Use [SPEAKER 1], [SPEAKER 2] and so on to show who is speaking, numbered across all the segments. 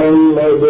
[SPEAKER 1] محمد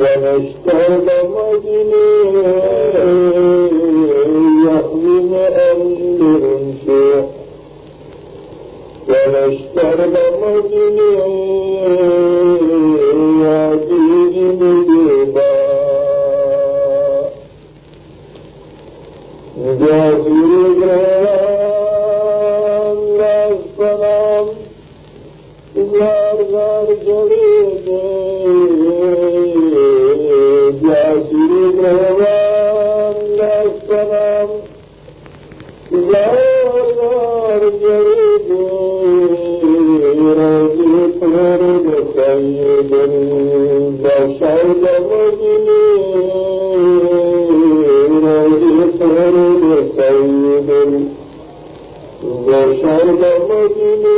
[SPEAKER 1] ونشتهد مجنين يحزن أمرهم ونشتهد مجنين دل بشر مدینے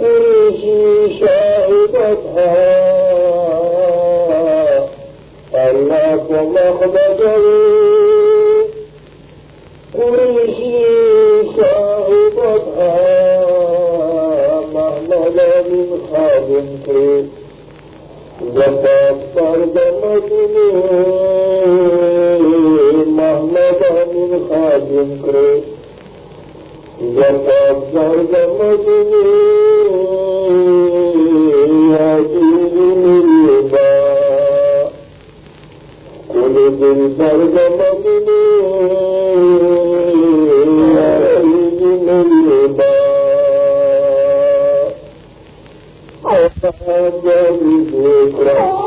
[SPEAKER 1] ملے شاہد اللہ کو مخبر خواب ان کو وفات پر دمدنی محمد امین خواب ان کو پر با کل دل پر دمدنی دیکھ رہا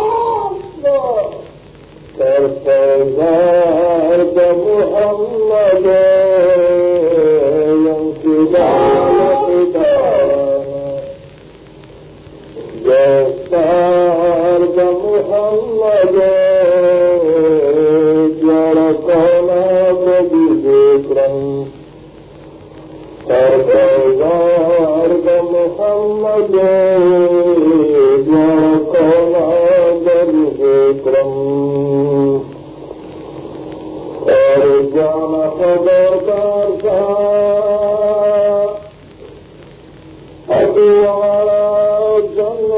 [SPEAKER 1] دور کا جنگ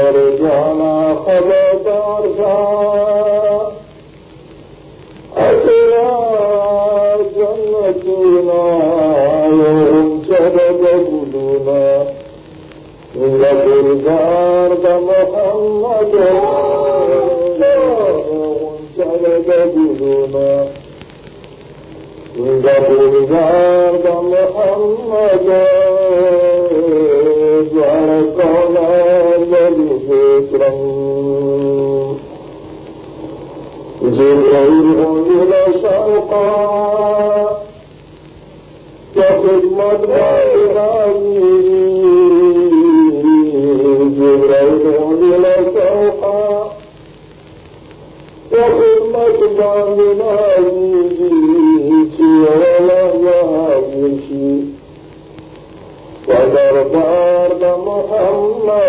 [SPEAKER 1] اور جانا خبر دار جنگ سونا جب دم محمد۔ سلد بدونا لبردار محمد جعلكنا لذكرا جبريل إلى شوقا كخدمة جبريل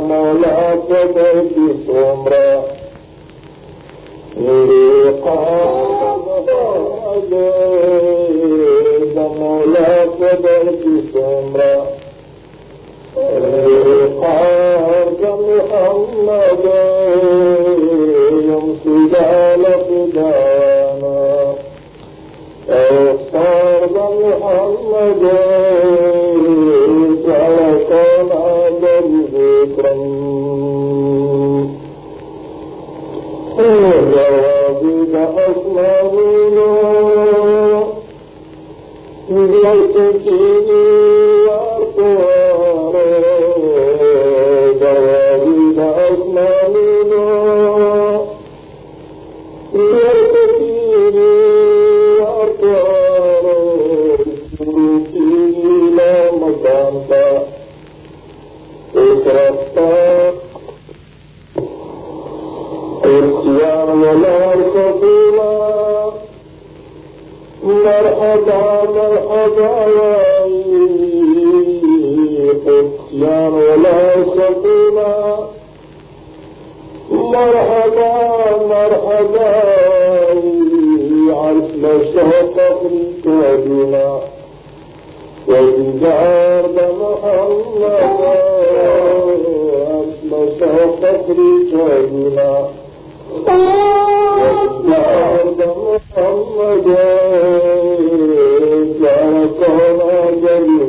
[SPEAKER 1] مولا قدر کی سومرا میرے قاد مولا قدر کی سومرا میرے محمد جوابك أسمعنا بيتكيني مرحبا مرحبا اختیار ولار قبولا مرحبا مرحبا عرش لشوق قبولا وجدار محمد أسمى فقري كابنا وجدار محمد